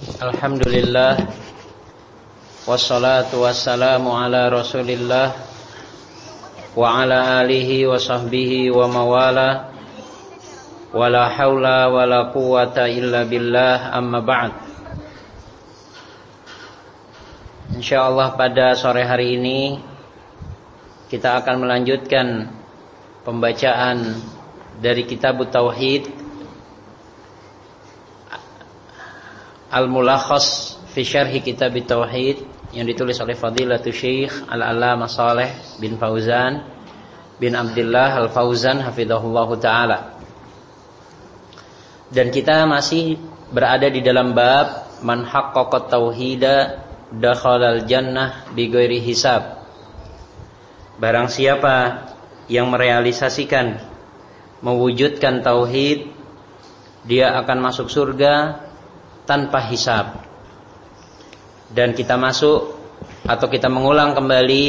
Alhamdulillah. Wassalatu wassalamu ala rasulillah Wa ala alihi wa sahbihi wa mawala Wa la hawla wa la quwata illa billah amma ba'd. InsyaAllah pada sore hari ini Kita akan melanjutkan Pembacaan Dari kitab Tauhid Al-Mulakhas fi Syarhi Kitab Tauhid yang ditulis oleh Fadilatul Syekh Al-Allamah Saleh bin Fauzan bin Abdullah Al-Fauzan hafizahullahu taala. Dan kita masih berada di dalam bab man haqqaqa tauhida dakhalal jannah bighairi hisab. Barang siapa yang merealisasikan mewujudkan tauhid dia akan masuk surga tanpa hisab. Dan kita masuk atau kita mengulang kembali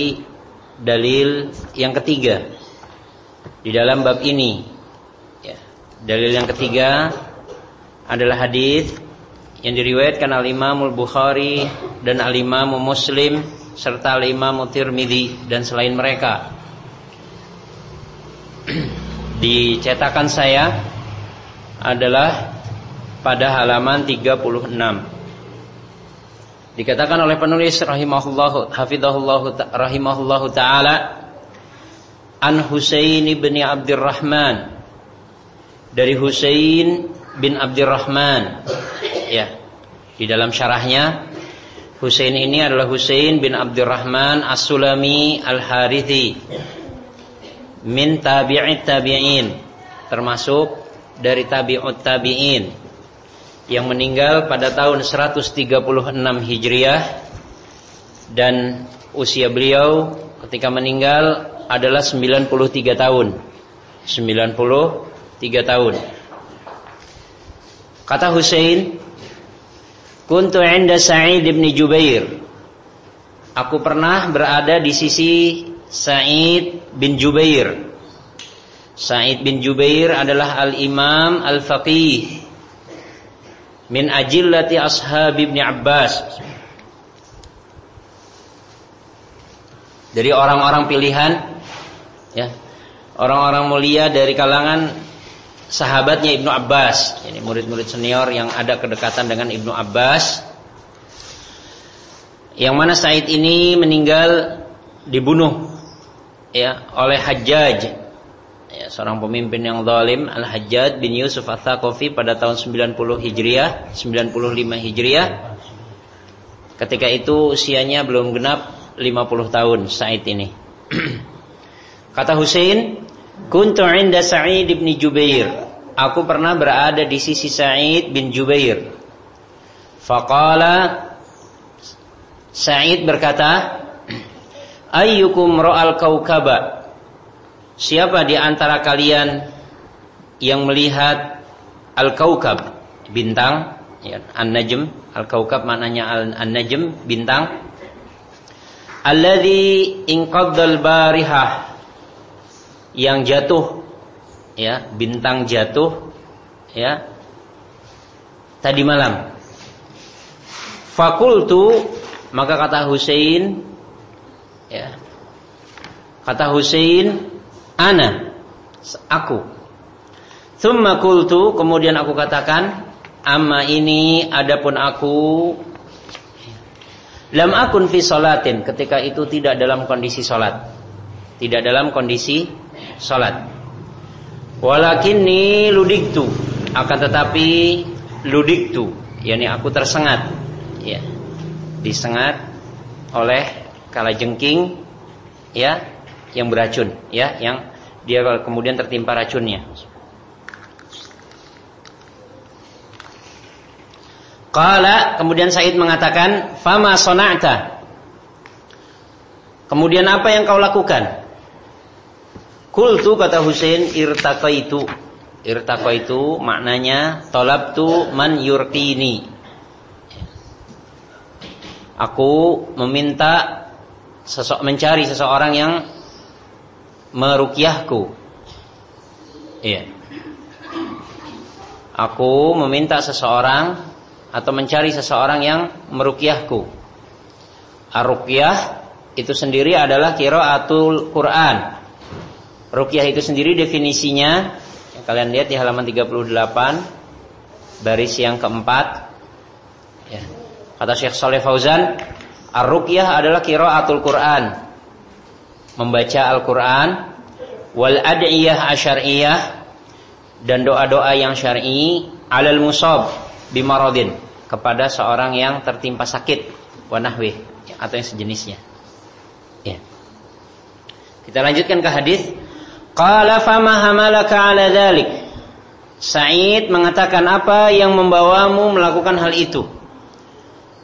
dalil yang ketiga di dalam bab ini. Ya, dalil yang ketiga adalah hadis yang diriwayatkan oleh Imam Al-Bukhari dan Al Imam Muslim serta Al Imam Tirmidzi dan selain mereka. Dicetakan saya adalah pada halaman 36. Dikatakan oleh penulis rahimahullah hafizahullah rahimahullahu taala An Husain bin Abdurrahman dari Husain bin Abdurrahman ya. Di dalam syarahnya Husain ini adalah Husain bin Abdurrahman As-Sulami Al-Harithi min tabi'it tabi'in termasuk dari tabi'ut tabi'in yang meninggal pada tahun 136 Hijriah dan usia beliau ketika meninggal adalah 93 tahun. 93 tahun. Kata Husain, "Kuntu 'inda Sa'id bin Jubair." Aku pernah berada di sisi Sa'id bin Jubair. Sa'id bin Jubair adalah al-imam al-faqih min ajillati ashab Ibn Abbas. Dari orang-orang pilihan ya orang-orang mulia dari kalangan sahabatnya Ibnu Abbas ini murid-murid senior yang ada kedekatan dengan Ibnu Abbas. Yang mana Said ini meninggal dibunuh ya oleh Hajjaj ya, seorang pemimpin yang zalim Al-Hajjaj bin Yusuf Ats-Tsaqafi pada tahun 90 Hijriah, 95 Hijriah. Ketika itu usianya belum genap 50 tahun Said ini. Kata Husain, "Kuntu 'inda Sa'id bin Jubair." Aku pernah berada di sisi Sa'id bin Jubair. Faqala Sa'id berkata, "Ayyukum ra'al kaukaba?" Siapa di antara kalian yang melihat al-kaukab bintang? Ya, an-najm. Al-kaukab maknanya an-najm bintang. Alladzi inqaddal barihah. Yang jatuh. Ya bintang jatuh. Ya. Tadi malam. Fakultu maka kata Husain ya kata Husain Ana aku. Thumma kultu kemudian aku katakan amma ini adapun aku lam akun fi salatin ketika itu tidak dalam kondisi salat. Tidak dalam kondisi salat. Walakinni ludiktu akan tetapi ludiktu yakni aku tersengat ya disengat oleh kala jengking ya yang beracun ya yang dia kemudian tertimpa racunnya. Qala kemudian Said mengatakan, "Fama sona'ta?" Kemudian apa yang kau lakukan? Kultu kata Husain irtaqaitu. Irtaqaitu maknanya talabtu man yurqini. Aku meminta sesok mencari seseorang yang merukyahku. Iya. Aku meminta seseorang atau mencari seseorang yang meruqyahku. Ar-ruqyah itu sendiri adalah qiraatul Quran. Ruqyah itu sendiri definisinya kalian lihat di halaman 38 baris yang keempat. Ya. Kata Syekh Saleh Fauzan, ar-ruqyah adalah qiraatul Quran. Membaca Al-Qur'an wal ad'iyah asyariyah dan doa-doa yang syar'i alal musab bimaradin kepada seorang yang tertimpa sakit wa nahwi atau yang sejenisnya. Ya. Kita lanjutkan ke hadis. Qala fama hamalaka ala dhalik. Sa'id mengatakan apa yang membawamu melakukan hal itu?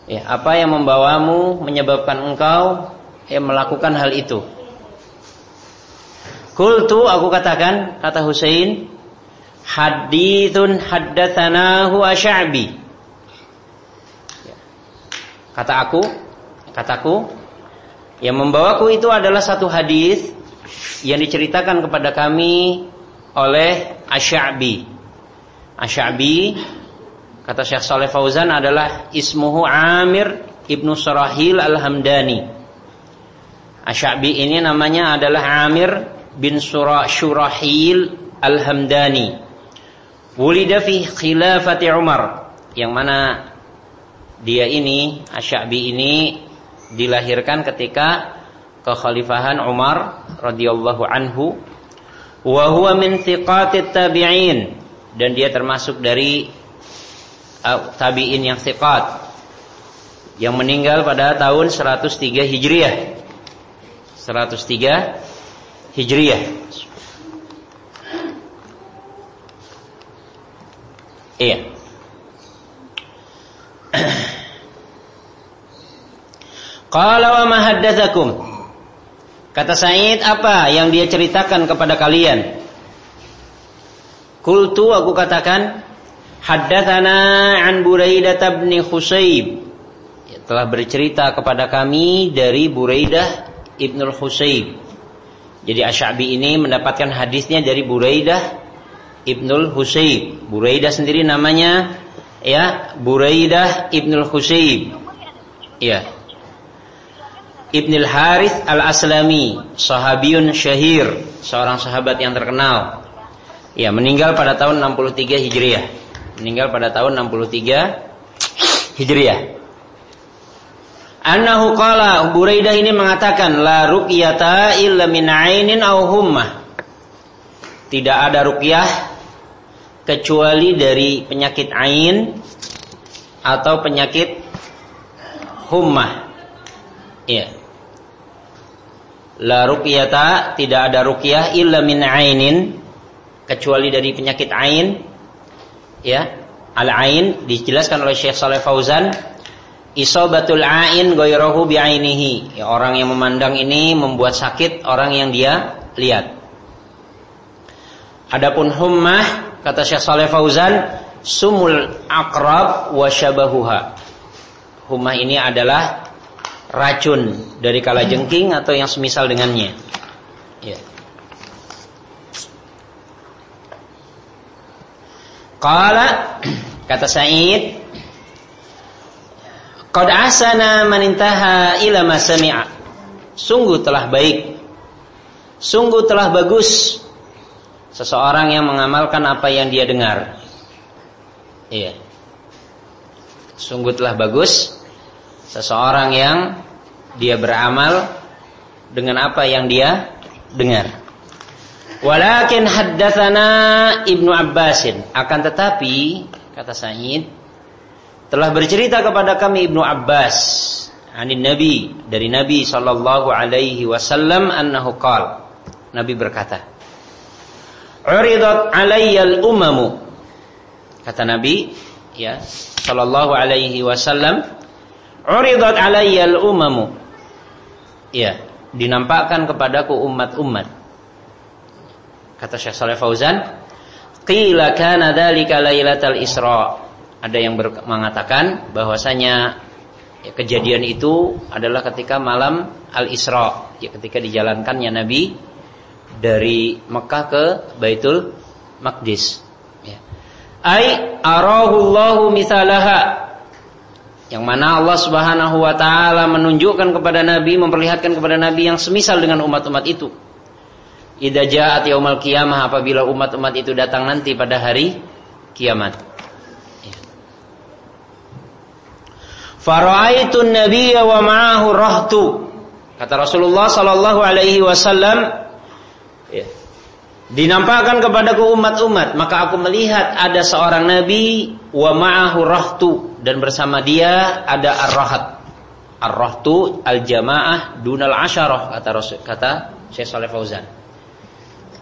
Ya, apa yang membawamu menyebabkan engkau yang melakukan hal itu? Kultu aku katakan kata Husain hadithun haddatsanahu asy'abi kata aku kataku yang membawaku itu adalah satu hadis yang diceritakan kepada kami oleh Asy'abi. Asy'abi kata Syekh Saleh Fauzan adalah ismuhu Amir Ibnu Surahil Al-Hamdani. Asy'abi ini namanya adalah Amir bin Surah Syurahil Al-Hamdani. Wulida fi khilafati Umar. Yang mana dia ini Asy'abi ini dilahirkan ketika kekhalifahan Umar radhiyallahu anhu. Wa huwa min thiqatit tabi'in. Dan dia termasuk dari uh, tabi'in yang thiqat. Yang meninggal pada tahun 103 Hijriah. 103 Hijriah Iya. Qala wa ma haddatsakum? Kata Said apa yang dia ceritakan kepada kalian? Kultu aku katakan haddatsana an Buraidah bin Husayb. Telah bercerita kepada kami dari Buraidah Ibnu Husayb. Jadi Asy'abi ini mendapatkan hadisnya dari Buraidah Ibnul Husayb. Buraidah sendiri namanya ya Buraidah Ibnul Husayb. Ya. Ibnul Harith Al-Aslami, sahabiyun syahir, seorang sahabat yang terkenal. Ya, meninggal pada tahun 63 Hijriah. Meninggal pada tahun 63 Hijriah. Annahu qala Buraidah ini mengatakan la ruqyata illa min ainin aw. Tidak ada ruqyah kecuali dari penyakit ain atau penyakit hummah. Iya. La ruqyata tidak ada ruqyah illa min ainin kecuali dari penyakit ain. Ya. Al ain dijelaskan oleh Syekh Saleh Fauzan isobatul ain ghairahu bi'ainihi. Ya, orang yang memandang ini membuat sakit orang yang dia lihat. Adapun hummah kata Syekh Saleh Fauzan sumul akrab wa syabahuha humah ini adalah racun dari kala jengking atau yang semisal dengannya ya. Qala kata Sa'id Qad asana manintaha ila ma sami'a Sungguh telah baik Sungguh telah bagus seseorang yang mengamalkan apa yang dia dengar. Iya. Sungguh telah bagus seseorang yang dia beramal dengan apa yang dia dengar. Walakin haddatsana Ibnu Abbasin. Akan tetapi kata Sa'id telah bercerita kepada kami Ibnu Abbas anin Nabi dari Nabi sallallahu alaihi wasallam annahu qala Nabi berkata uridat alayyal umamu kata Nabi ya sallallahu alaihi wasallam uridat alayyal umamu ya dinampakkan kepadaku umat-umat. Kata Syekh Saleh Fauzan qila kana dzalika lailatal isra ada yang mengatakan bahwasanya ya, kejadian itu adalah ketika malam al-Isra ya, ketika dijalankannya Nabi dari Mekah ke Baitul Maqdis. Ya. Ai arahu Allahu misalaha Yang mana Allah Subhanahu wa taala menunjukkan kepada Nabi, memperlihatkan kepada Nabi yang semisal dengan umat-umat itu. Idza ja'at yaumal qiyamah apabila umat-umat itu datang nanti pada hari kiamat. Fara'aitun nabiyya wa ma'ahu rahtu. Kata Rasulullah sallallahu alaihi wasallam, ya, dinampakkan kepadaku umat-umat, maka aku melihat ada seorang nabi wa ma'ahu rahtu dan bersama dia ada ar-rahat. Ar-rahtu al-jamaah dunal asyarah kata Rasul kata Syekh Saleh Fauzan.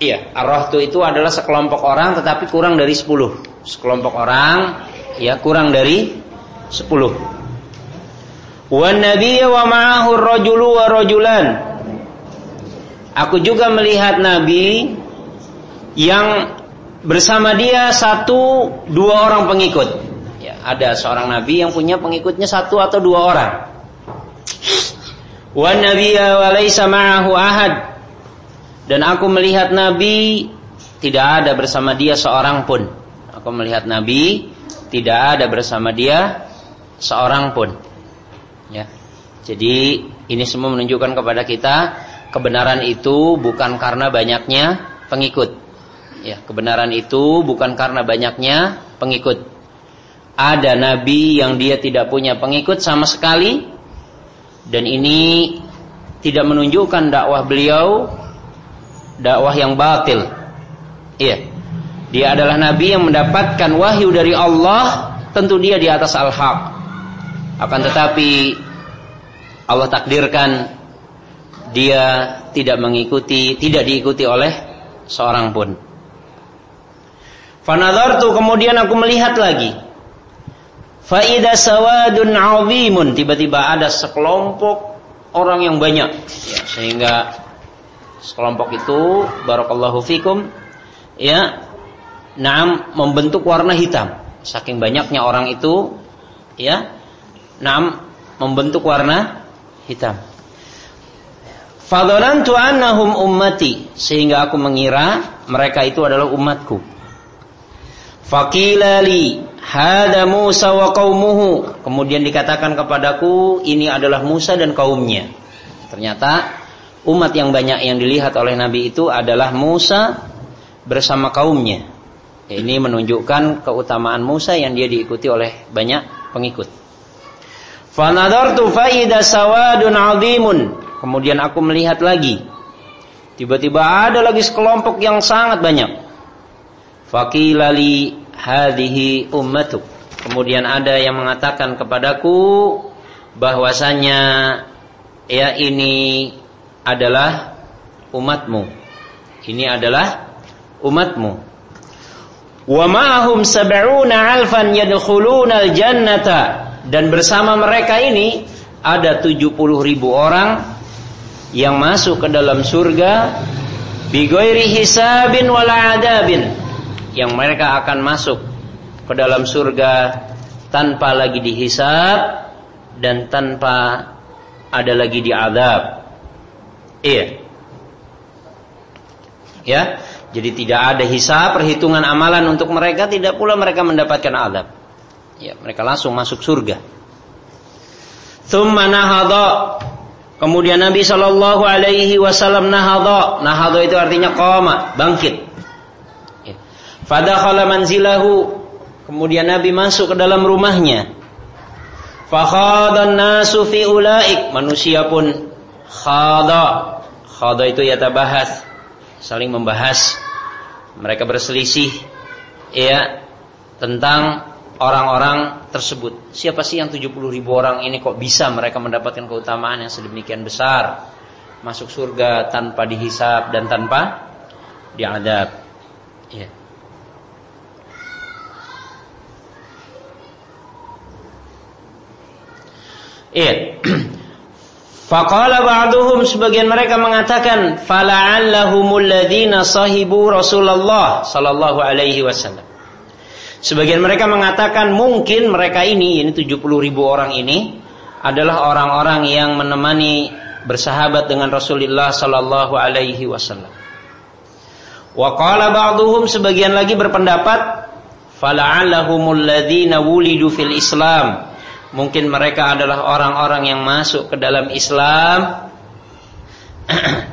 Iya, ar-rahtu itu adalah sekelompok orang tetapi kurang dari 10. Sekelompok orang ya kurang dari 10. Wan nabiyya wa ma'ahu rajulu wa rajulan. Aku juga melihat nabi yang bersama dia satu dua orang pengikut. Ya, ada seorang nabi yang punya pengikutnya satu atau dua orang. Wan nabiyya wa laisa ma'ahu ahad. Dan aku melihat nabi tidak ada bersama dia seorang pun. Aku melihat nabi tidak ada bersama dia seorang pun. Ya. Jadi ini semua menunjukkan kepada kita kebenaran itu bukan karena banyaknya pengikut. Ya, kebenaran itu bukan karena banyaknya pengikut. Ada nabi yang dia tidak punya pengikut sama sekali dan ini tidak menunjukkan dakwah beliau dakwah yang batil. Iya. Dia adalah nabi yang mendapatkan wahyu dari Allah, tentu dia di atas al-haq. Akan tetapi Allah takdirkan dia tidak mengikuti, tidak diikuti oleh seorang pun. Fanadhartu kemudian aku melihat lagi. Faida sawadun azimun tiba-tiba ada sekelompok orang yang banyak ya, sehingga sekelompok itu barakallahu fikum ya nam membentuk warna hitam saking banyaknya orang itu ya nam membentuk warna hitam Fadhalantu annahum ummati sehingga aku mengira mereka itu adalah umatku Fakilali hada Musa wa qaumuhu. Kemudian dikatakan kepadaku ini adalah Musa dan kaumnya. Ternyata umat yang banyak yang dilihat oleh Nabi itu adalah Musa bersama kaumnya. Ini menunjukkan keutamaan Musa yang dia diikuti oleh banyak pengikut. Fanadartu faida sawadun azimun. Kemudian aku melihat lagi. Tiba-tiba ada lagi sekelompok yang sangat banyak. Fakilali hadhihi ummatuk. Kemudian ada yang mengatakan kepadaku bahwasanya ya ini adalah umatmu. Ini adalah umatmu. Wa ma'ahum sab'una alfan yadkhuluna al-jannata dan bersama mereka ini ada 70 ribu orang yang masuk ke dalam surga bigoiri hisabin wala adabin yang mereka akan masuk ke dalam surga tanpa lagi dihisab dan tanpa ada lagi diadab. Iya. Ya, jadi tidak ada hisab, perhitungan amalan untuk mereka, tidak pula mereka mendapatkan adab. Ya, mereka langsung masuk surga. Thumma nahadha. Kemudian Nabi Shallallahu alaihi wasallam nahadha. Nahadha itu artinya qama, bangkit. Fadakhala manzilahu. Kemudian Nabi masuk ke dalam rumahnya. Fakhadan nasu fi ulaik. Manusia pun khada. Khada itu ya tabahas. Saling membahas. Mereka berselisih. Ya. Tentang orang-orang tersebut. Siapa sih yang 70 ribu orang ini kok bisa mereka mendapatkan keutamaan yang sedemikian besar. Masuk surga tanpa dihisap dan tanpa diadab. Ya. Iya. Faqala ba'duhum sebagian mereka mengatakan fala'allahumul sahibu Rasulullah sallallahu alaihi wasallam. Sebagian mereka mengatakan mungkin mereka ini ini 70 ribu orang ini adalah orang-orang yang menemani bersahabat dengan Rasulullah sallallahu alaihi wasallam. Wa qala ba'duhum sebagian lagi berpendapat fala'allahumul ladzina wulidu fil Islam. Mungkin mereka adalah orang-orang yang masuk ke dalam Islam.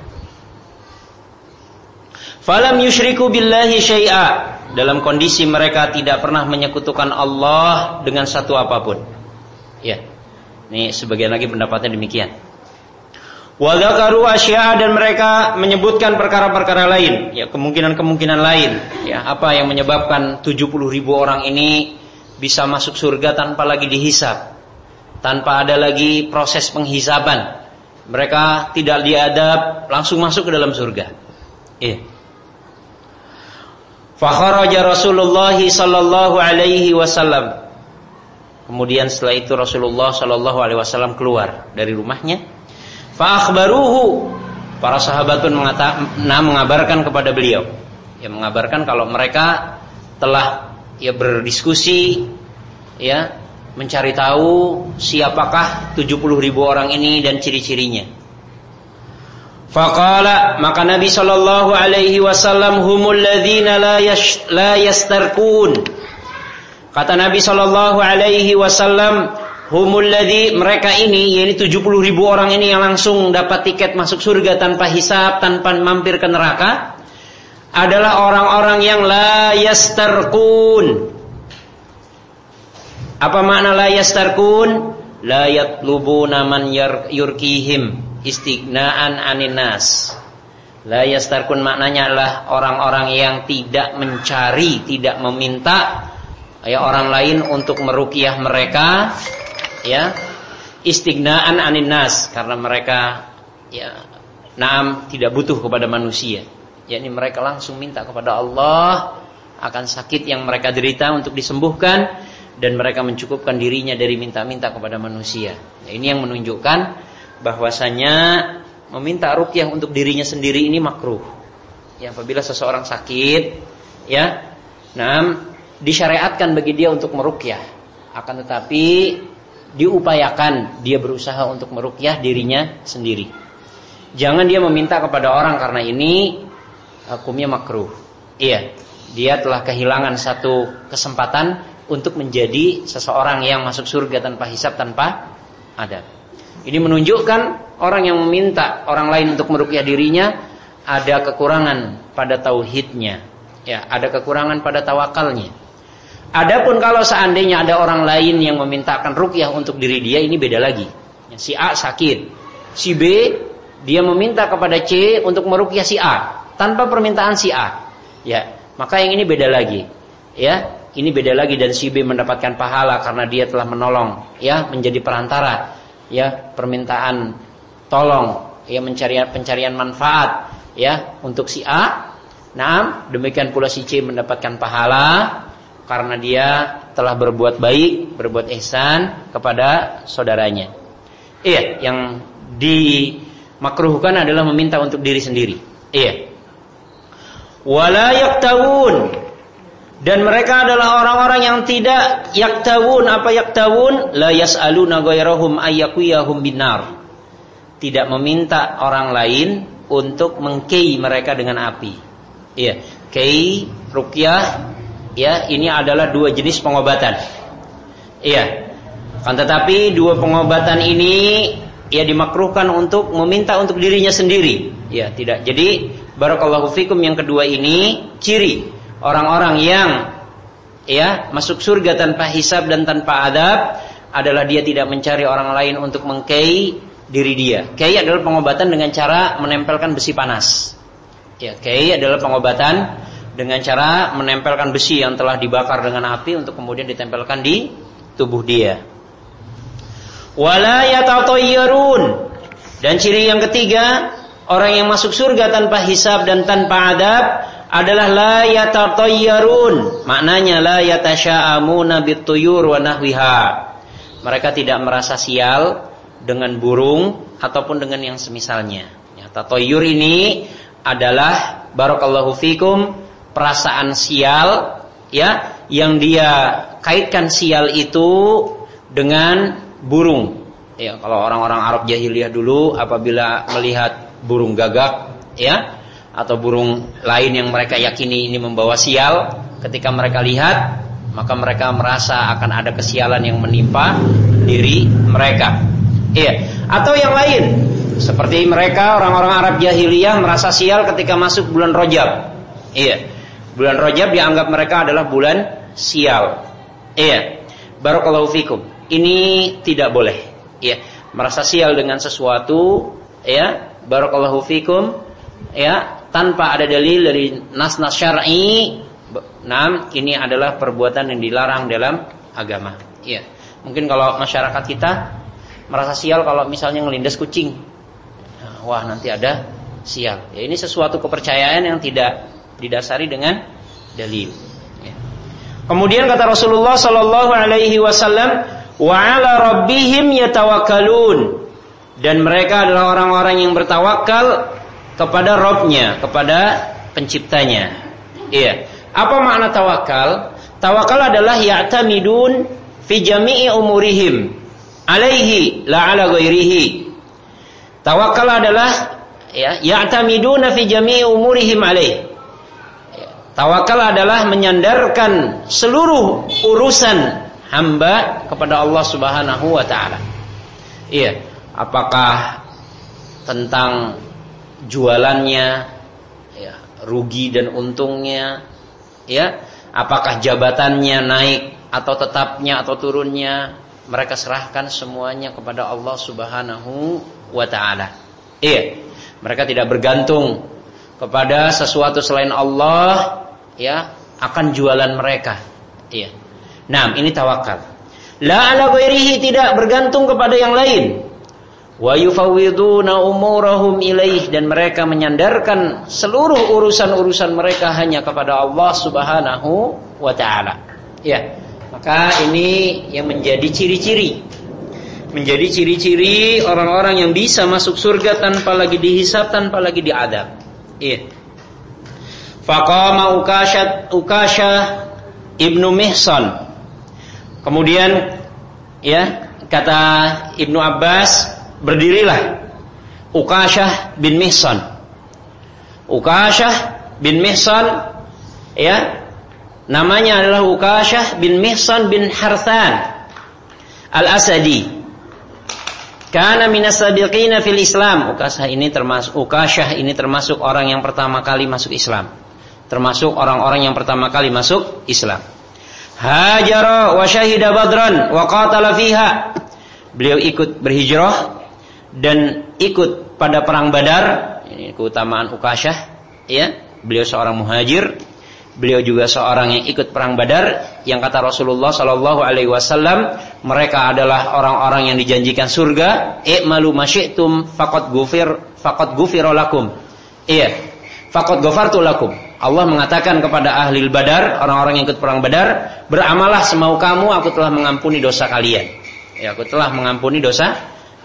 Falam yushriku billahi syai'a dalam kondisi mereka tidak pernah menyekutukan Allah dengan satu apa pun. Ya. Ini sebagian lagi pendapatnya demikian. Wadakaru asya dan mereka menyebutkan perkara-perkara lain, ya kemungkinan-kemungkinan lain, ya apa yang menyebabkan 70 ribu orang ini bisa masuk surga tanpa lagi dihisap, tanpa ada lagi proses penghisaban. Mereka tidak diadab, langsung masuk ke dalam surga. Ya. Fakharaja Rasulullah sallallahu alaihi wasallam. Kemudian setelah itu Rasulullah sallallahu alaihi wasallam keluar dari rumahnya. Fa akhbaruhu. Para sahabat pun mengatakan nah, mengabarkan kepada beliau. Ya mengabarkan kalau mereka telah ya berdiskusi ya mencari tahu siapakah 70 ribu orang ini dan ciri-cirinya. Faqala maka Nabi sallallahu alaihi wasallam humul ladzina la, yash, la yastarqun. Kata Nabi sallallahu alaihi wasallam humul ladzi mereka ini yaitu 70 ribu orang ini yang langsung dapat tiket masuk surga tanpa hisab, tanpa mampir ke neraka adalah orang-orang yang la yastarqun. Apa makna la yastarqun? La yatlubuna man yurkihim istighnaan aninas. La yastarkun maknanya adalah orang-orang yang tidak mencari, tidak meminta ya orang lain untuk meruqyah mereka ya istighnaan aninas karena mereka ya naam tidak butuh kepada manusia. yakni mereka langsung minta kepada Allah akan sakit yang mereka derita untuk disembuhkan dan mereka mencukupkan dirinya dari minta-minta kepada manusia. Ya, ini yang menunjukkan bahwasanya meminta rukyah untuk dirinya sendiri ini makruh. Ya, apabila seseorang sakit, ya, nah, disyariatkan bagi dia untuk merukyah. Akan tetapi diupayakan dia berusaha untuk merukyah dirinya sendiri. Jangan dia meminta kepada orang karena ini hukumnya makruh. Iya, dia telah kehilangan satu kesempatan untuk menjadi seseorang yang masuk surga tanpa hisap tanpa adab. Ini menunjukkan orang yang meminta orang lain untuk merukyah dirinya ada kekurangan pada tauhidnya, ya, ada kekurangan pada tawakalnya. Adapun kalau seandainya ada orang lain yang memintakan rukyah untuk diri dia, ini beda lagi. Ya, si A sakit, si B dia meminta kepada C untuk merukyah si A tanpa permintaan si A. Ya, maka yang ini beda lagi. Ya, ini beda lagi dan si B mendapatkan pahala karena dia telah menolong, ya, menjadi perantara ya permintaan tolong ya pencarian pencarian manfaat ya untuk si A. Nah, demikian pula si C mendapatkan pahala karena dia telah berbuat baik, berbuat ihsan kepada saudaranya. Iya, yang dimakruhkan adalah meminta untuk diri sendiri. Iya. Wala yaktawun dan mereka adalah orang-orang yang tidak yaktawun apa yaktawun la yas'aluna ghairahum ayyakuyahum binar. Tidak meminta orang lain untuk mengkei mereka dengan api. Iya, kei, rukyah, ya ini adalah dua jenis pengobatan. Iya. Kan tetapi dua pengobatan ini ya dimakruhkan untuk meminta untuk dirinya sendiri. Ya, tidak. Jadi barakallahu fikum yang kedua ini ciri orang-orang yang ya masuk surga tanpa hisab dan tanpa adab adalah dia tidak mencari orang lain untuk mengkei diri dia. Kei adalah pengobatan dengan cara menempelkan besi panas. Ya, kei adalah pengobatan dengan cara menempelkan besi yang telah dibakar dengan api untuk kemudian ditempelkan di tubuh dia. Wala yatatayyarun. Dan ciri yang ketiga, orang yang masuk surga tanpa hisab dan tanpa adab adalah la yatatayyarun. Maknanya la yatasya'amuna bituyur wa nahwiha. Mereka tidak merasa sial dengan burung ataupun dengan yang semisalnya. Ya, tatoyur ini adalah barakallahu fikum perasaan sial ya yang dia kaitkan sial itu dengan burung. Ya, kalau orang-orang Arab jahiliyah dulu apabila melihat burung gagak ya atau burung lain yang mereka yakini ini membawa sial ketika mereka lihat maka mereka merasa akan ada kesialan yang menimpa diri mereka. Iya, atau yang lain seperti mereka orang-orang Arab jahiliyah merasa sial ketika masuk bulan Rajab. Iya. Bulan Rajab dianggap mereka adalah bulan sial. Iya. Barakallahu fikum. Ini tidak boleh. Iya. Merasa sial dengan sesuatu, ya. Barakallahu fikum. Ya, tanpa ada dalil dari nas-nas syar'i Nah, ini adalah perbuatan yang dilarang dalam agama. Iya. Mungkin kalau masyarakat kita merasa sial kalau misalnya ngelindas kucing. Nah, wah, nanti ada sial. Ya, ini sesuatu kepercayaan yang tidak didasari dengan dalil. Ya. Kemudian kata Rasulullah sallallahu alaihi wasallam, "Wa 'ala rabbihim yatawakkalun." Dan mereka adalah orang-orang yang bertawakal kepada Robnya, kepada penciptanya. Iya. Apa makna tawakal? Tawakal adalah ya'tamidun fi jami'i umurihim alaihi la ala ghairihi. Tawakal adalah ya ya'tamiduna fi jami'i umurihim alaihi. Tawakal adalah menyandarkan seluruh urusan hamba kepada Allah Subhanahu wa taala. Iya, apakah tentang jualannya, ya, rugi dan untungnya, ya apakah jabatannya naik atau tetapnya atau turunnya mereka serahkan semuanya kepada Allah Subhanahu wa taala. Iya. Mereka tidak bergantung kepada sesuatu selain Allah ya akan jualan mereka. Iya. Nah, ini tawakal. La ala ghairihi tidak bergantung kepada yang lain wa yufawwiduna umurahum ilaih dan mereka menyandarkan seluruh urusan-urusan mereka hanya kepada Allah Subhanahu wa taala. Ya. Maka ini yang menjadi ciri-ciri menjadi ciri-ciri orang-orang yang bisa masuk surga tanpa lagi dihisap, tanpa lagi diadab. Iya. Faqama Ukashat Ukasha Ibnu Mihsan. Kemudian ya, kata Ibnu Abbas berdirilah Ukashah bin Mihsan. Ukashah bin Mihsan ya namanya adalah Ukashah bin Mihsan bin Harthan Al-Asadi. Karena minas sabiqina fil Islam. Ukashah ini termasuk Ukashah ini termasuk orang yang pertama kali masuk Islam. Termasuk orang-orang yang pertama kali masuk Islam. Hajara wa syahida badran wa qatala fiha. Beliau ikut berhijrah dan ikut pada perang Badar ini keutamaan Ukasyah ya. Beliau seorang muhajir beliau juga seorang yang ikut perang Badar yang kata Rasulullah Shallallahu alaihi wasallam mereka adalah orang-orang yang dijanjikan surga i'malu masyitum faqad gufir faqad gufirolakum iya faqad ghafartu lakum. Allah mengatakan kepada ahli Badar orang-orang yang ikut perang Badar beramalah semau kamu aku telah mengampuni dosa kalian. Ya aku telah mengampuni dosa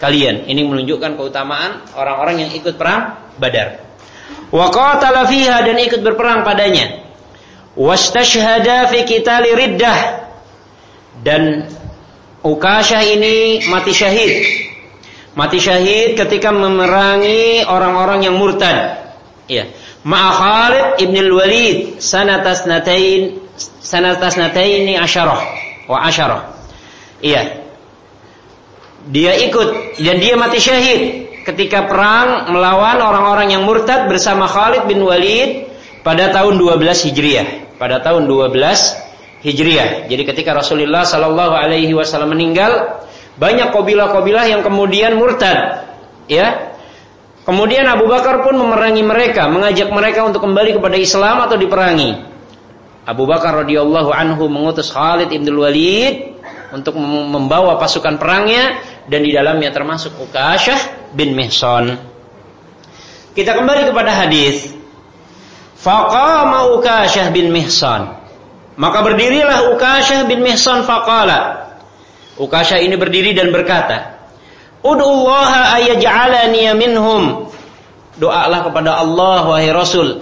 kalian. Ini menunjukkan keutamaan orang-orang yang ikut perang Badar. Wa qatala fiha dan ikut berperang padanya. Wastashhada fi qitali riddah. Dan Ukashah ini mati syahid. Mati syahid ketika memerangi orang-orang yang murtad. Iya. Ma'a Khalid ibn al-Walid sanatas natain sanatas asyarah wa asyarah. Iya dia ikut dan dia mati syahid ketika perang melawan orang-orang yang murtad bersama Khalid bin Walid pada tahun 12 Hijriah. Pada tahun 12 Hijriah. Jadi ketika Rasulullah Shallallahu alaihi wasallam meninggal, banyak kabilah-kabilah yang kemudian murtad. Ya. Kemudian Abu Bakar pun memerangi mereka, mengajak mereka untuk kembali kepada Islam atau diperangi. Abu Bakar radhiyallahu anhu mengutus Khalid bin Walid untuk membawa pasukan perangnya dan di dalamnya termasuk Ukashah bin Mihson. Kita kembali kepada hadis. Faqama Ukashah bin Mihson. Maka berdirilah Ukashah bin Mihson faqala. Ukashah ini berdiri dan berkata, "Ud'ullaha ayaj'alani minhum." Doalah kepada Allah wahai Rasul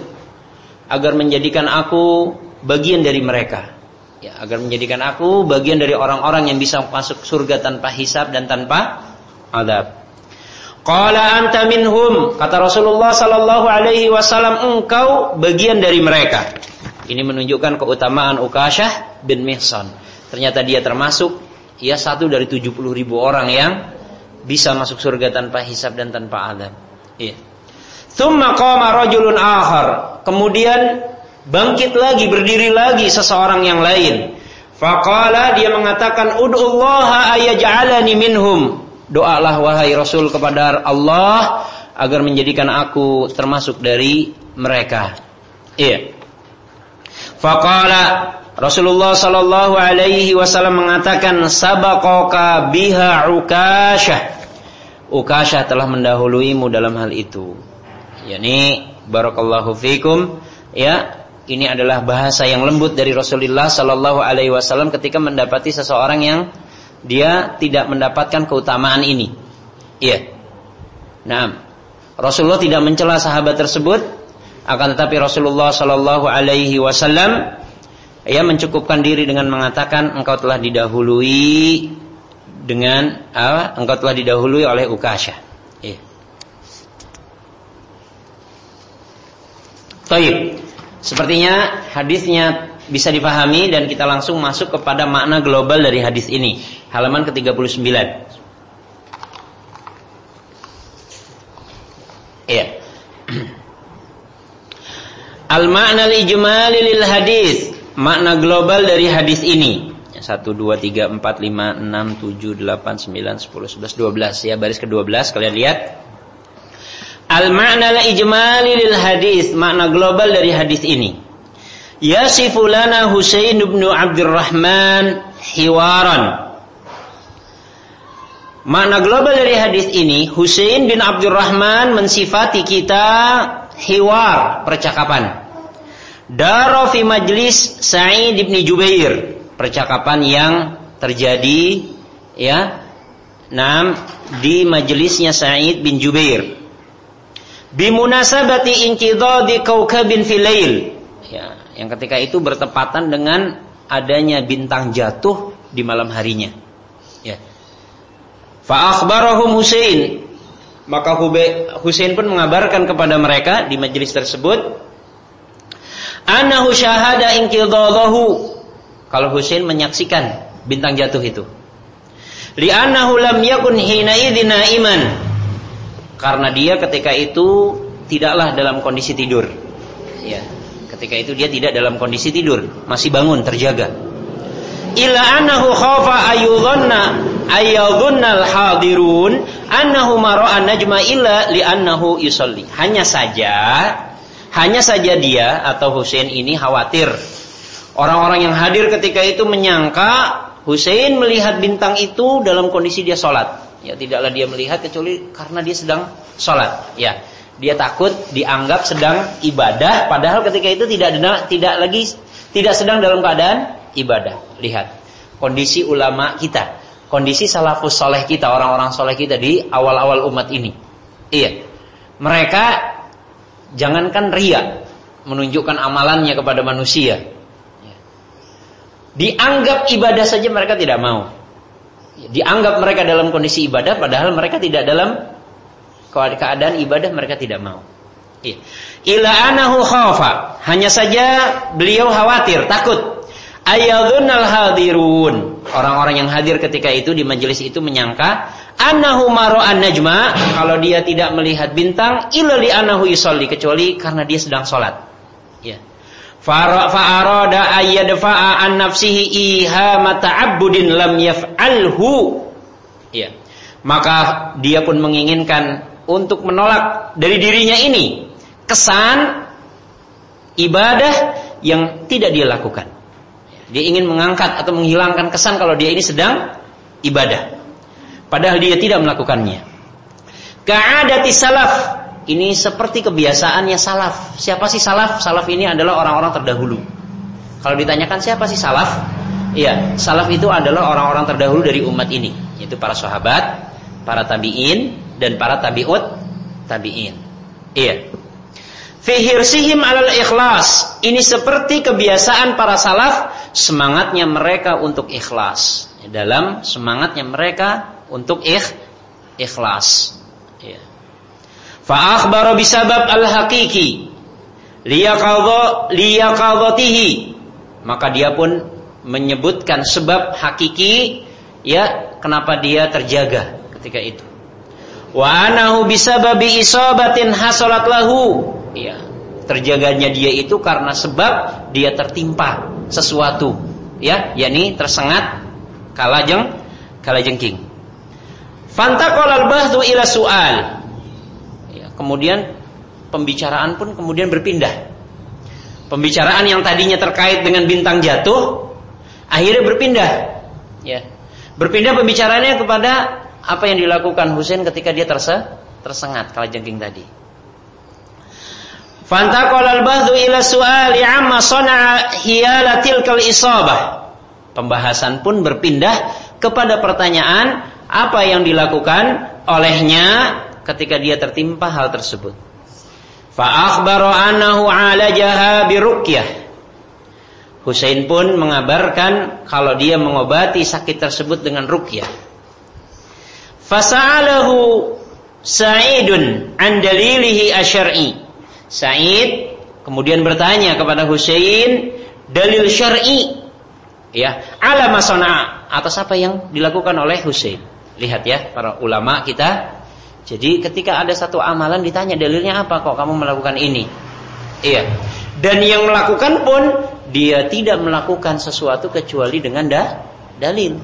agar menjadikan aku bagian dari mereka ya, agar menjadikan aku bagian dari orang-orang yang bisa masuk surga tanpa hisab dan tanpa adab. Qala anta minhum kata Rasulullah sallallahu alaihi wasallam engkau bagian dari mereka. Ini menunjukkan keutamaan Ukashah bin Mihsan. Ternyata dia termasuk ya satu dari 70 ribu orang yang bisa masuk surga tanpa hisab dan tanpa adab. Iya. Thumma qama rajulun akhar. Kemudian bangkit lagi, berdiri lagi seseorang yang lain. Faqala dia mengatakan ud'ullaha ayaj'alani minhum. Doalah wahai Rasul kepada Allah agar menjadikan aku termasuk dari mereka. Iya. Faqala Rasulullah sallallahu alaihi wasallam mengatakan sabaqaka biha Ukashah. Ukashah telah mendahuluimu dalam hal itu. Yani barakallahu fikum ya ini adalah bahasa yang lembut dari Rasulullah sallallahu alaihi wasallam ketika mendapati seseorang yang dia tidak mendapatkan keutamaan ini. Iya. Nah, Rasulullah tidak mencela sahabat tersebut akan tetapi Rasulullah Shallallahu Alaihi Wasallam ia mencukupkan diri dengan mengatakan engkau telah didahului dengan apa? engkau telah didahului oleh Ukasha. Iya. Taib. Sepertinya hadisnya bisa dipahami dan kita langsung masuk kepada makna global dari hadis ini. Halaman ke-39. Iya. Al-ma'na al-ijmali lil hadis. Makna global dari hadis ini. 1 2 3 4 5 6 7 8 9 10 11 12 ya baris ke-12 kalian lihat. Al-ma'na al-ijmali lil hadis, makna global dari hadis ini. Yasifu lana Husain bin Abdurrahman hiwaran. Makna global dari hadis ini, Husain bin Abdurrahman mensifati kita hiwar percakapan. Daro fi majlis Sa'id bin Jubair, percakapan yang terjadi ya Nam di majelisnya Sa'id bin Jubair. Bimunasabati inqidadi kaukabin filail. Ya, yang ketika itu bertepatan dengan adanya bintang jatuh di malam harinya. Ya. Fa Husain maka Husain pun mengabarkan kepada mereka di majelis tersebut Anahu syahada inqidadahu kalau Husain menyaksikan bintang jatuh itu. Li'annahu lam yakun hina iman. Karena dia ketika itu tidaklah dalam kondisi tidur. Ya, ketika itu dia tidak dalam kondisi tidur, masih bangun, terjaga ila annahu khafa ayudhanna al hadirun annahu mara'a najma illa li annahu yusalli. Hanya saja hanya saja dia atau Husain ini khawatir orang-orang yang hadir ketika itu menyangka Husain melihat bintang itu dalam kondisi dia sholat. Ya tidaklah dia melihat kecuali karena dia sedang sholat. Ya dia takut dianggap sedang ibadah padahal ketika itu tidak tidak lagi tidak sedang dalam keadaan ibadah. Lihat kondisi ulama kita, kondisi salafus soleh kita, orang-orang soleh kita di awal-awal umat ini. Iya, mereka jangankan ria menunjukkan amalannya kepada manusia. Dianggap ibadah saja mereka tidak mau. Dianggap mereka dalam kondisi ibadah padahal mereka tidak dalam keadaan ibadah mereka tidak mau. Iya. Ila anahu khafa. Hanya saja beliau khawatir, takut Ayadunal hadirun. Orang-orang yang hadir ketika itu di majelis itu menyangka annahu an najma kalau dia tidak melihat bintang illa li annahu yusalli kecuali karena dia sedang salat. Ya. Fa'arada ayyadfa'a an nafsihi iha mata'abbudin lam yaf'alhu. Ya. Maka dia pun menginginkan untuk menolak dari dirinya ini kesan ibadah yang tidak dia lakukan. Dia ingin mengangkat atau menghilangkan kesan kalau dia ini sedang ibadah. Padahal dia tidak melakukannya. Ka'adati salaf. Ini seperti kebiasaannya salaf. Siapa sih salaf? Salaf ini adalah orang-orang terdahulu. Kalau ditanyakan siapa sih salaf? Iya, salaf itu adalah orang-orang terdahulu dari umat ini, yaitu para sahabat, para tabi'in dan para tabi'ut tabi'in. Iya. Fihirsihim alal ikhlas. Ini seperti kebiasaan para salaf, semangatnya mereka untuk ikhlas. Dalam semangatnya mereka untuk ikh, ikhlas. Ya. Fa'akhbaro bisabab al-hakiki. liyaqadhatihi maka dia pun menyebutkan sebab hakiki ya kenapa dia terjaga ketika itu wa anahu bisababi isabatin hasalat lahu ya terjaganya dia itu karena sebab dia tertimpa sesuatu ya yakni tersengat kalajeng kalajengking fantaqal al-bahthu ila su'al kemudian pembicaraan pun kemudian berpindah. Pembicaraan yang tadinya terkait dengan bintang jatuh akhirnya berpindah. Ya. Berpindah pembicaraannya kepada apa yang dilakukan Husain ketika dia terse tersengat kalajengking tadi. Fantaqal al-bahdhu ila su'ali amma sana'a hiyala tilkal isabah. Pembahasan pun berpindah kepada pertanyaan apa yang dilakukan olehnya ketika dia tertimpa hal tersebut. Fa akhbara annahu 'alajaha biruqyah. Husain pun mengabarkan kalau dia mengobati sakit tersebut dengan ruqyah. Fasa'alahu Sa'idun an dalilihi asyar'i. Said kemudian bertanya kepada Husain dalil syar'i ya ala masana atas apa yang dilakukan oleh Husain. Lihat ya para ulama kita. Jadi ketika ada satu amalan ditanya dalilnya apa kok kamu melakukan ini? Iya. Dan yang melakukan pun dia tidak melakukan sesuatu kecuali dengan dah dalil.